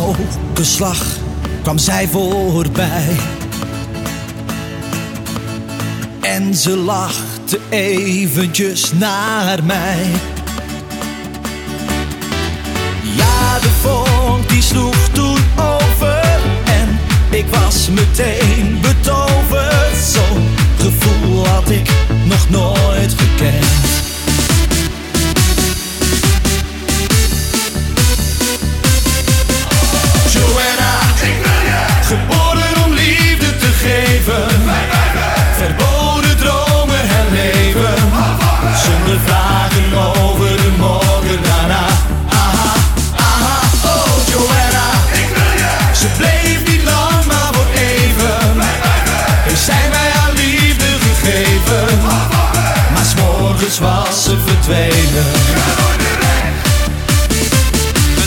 mokerslag kwam zij voorbij. En ze lachte eventjes naar mij. Ja, de vonk die sloeg toen over. En ik was meteen betoverd. Zo'n gevoel had ik nog nooit s'morgens was ze verdwenen.